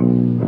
Bye.